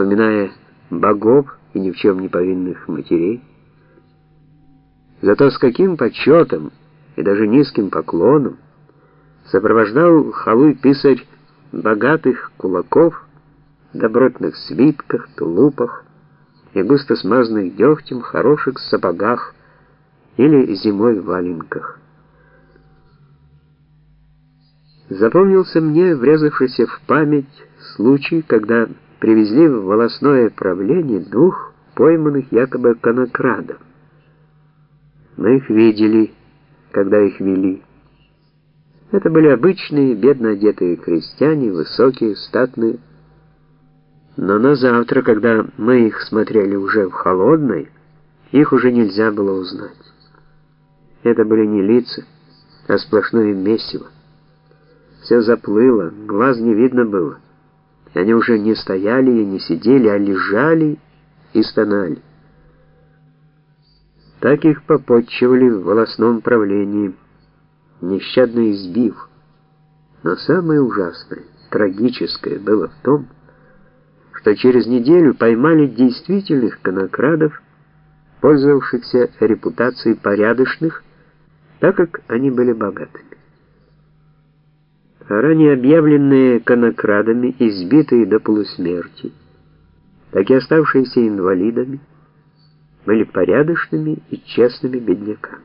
вспоминая богов и ни в чем не повинных матерей. Зато с каким почетом и даже низким поклоном сопровождал халуй писарь богатых кулаков, добротных свитках, тулупах и густо смазанных дегтем хороших сапогах или зимой в валенках. Запомнился мне врезавшийся в память случай, когда привезли в волосное правление двух пойманных якобы конокрадов. Мы их видели, когда их вели. Это были обычные, бедно одетые крестьяне, высокие, статные. Но на завтра, когда мы их смотрели уже в холодной, их уже нельзя было узнать. Это были не лица, а сплошное месиво. Все заплыло, глаз не видно было. Они уже не стояли и не сидели, а лежали и стонали. Так их попотчевали в волосном правлении, нещадно избив. Но самое ужасное, трагическое было в том, что через неделю поймали действительных конокрадов, пользовавшихся репутацией порядочных, так как они были богатыми ранее объявленные конокрадами, избитые до полусмерти, так и оставшиеся инвалидами, были порядочными и честными бедняками.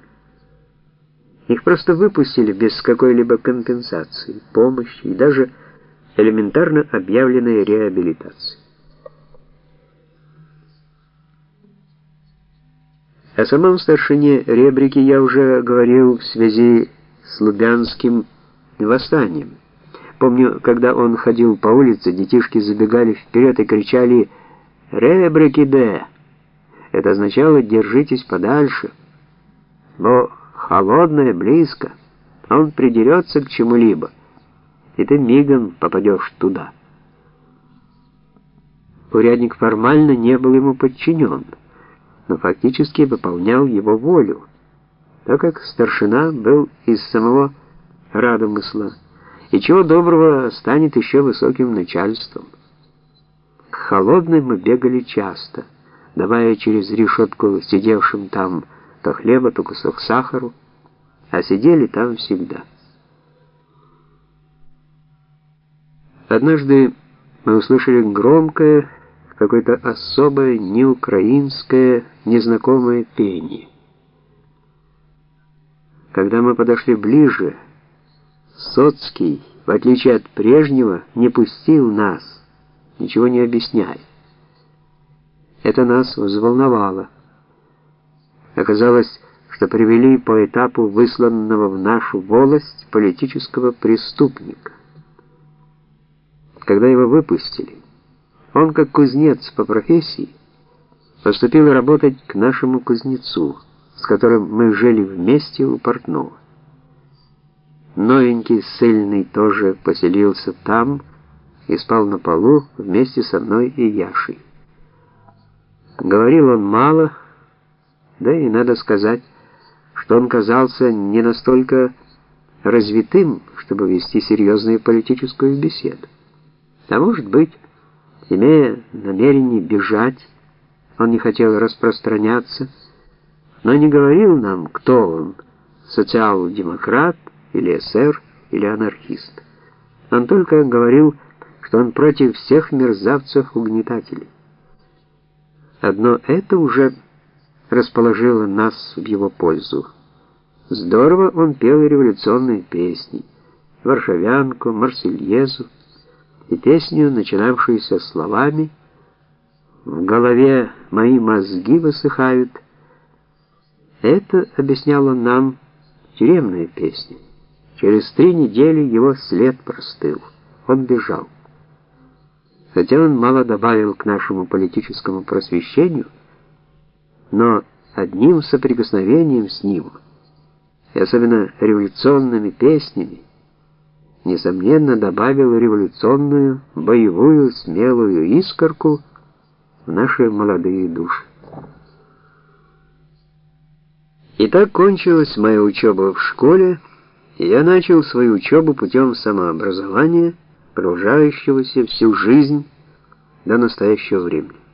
Их просто выпустили без какой-либо компенсации, помощи и даже элементарно объявленной реабилитации. О самом старшине Ребрике я уже говорил в связи с Лубянским восстанием. Помню, когда он ходил по улице, детишки забегали вперед и кричали «Ребрикиде!». Это означало «держитесь подальше», но холодное близко, он придерется к чему-либо, и ты мигом попадешь туда. Урядник формально не был ему подчинен, но фактически выполнял его волю, так как старшина был из самого радомысла, и чего доброго станет еще высоким начальством. К холодным мы бегали часто, давая через решетку сидевшим там то хлеба, то кусок сахару, а сидели там всегда. Однажды мы услышали громкое, какое-то особое, неукраинское, незнакомое пение. Когда мы подошли ближе, Соцкий, в отличие от прежнего, не пустил нас, ничего не объясняя. Это нас взволновало. Оказалось, что привели по этапу высланного в нашу волость политического преступника. Когда его выпустили, он, как кузнец по профессии, поступил работать к нашему кузнецу, с которым мы жили вместе у портного. Новенький ссыльный тоже поселился там и спал на полу вместе со мной и Яшей. Говорил он мало, да и надо сказать, что он казался не настолько развитым, чтобы вести серьезную политическую беседу. А может быть, имея намерение бежать, он не хотел распространяться, но не говорил нам, кто он, социал-демократ или эсер, или анархист. Он только говорил, что он против всех мерзавцев-угнетателей. Одно это уже расположило нас в его пользу. Здорово он пел революционные песни, варшавянку, марсельезу и песню, начинавшуюся словами «В голове мои мозги высыхают». Это, объяснял он нам, тюремная песня. Через три недели его след простыл. Он бежал. Хотя он мало добавил к нашему политическому просвещению, но одним соприкосновением с ним, и особенно революционными песнями, несомненно добавил революционную, боевую, смелую искорку в наши молодые души. И так кончилась моя учеба в школе, я начал свою учебу путем самообразования, продолжающегося всю жизнь, до настоящего времени.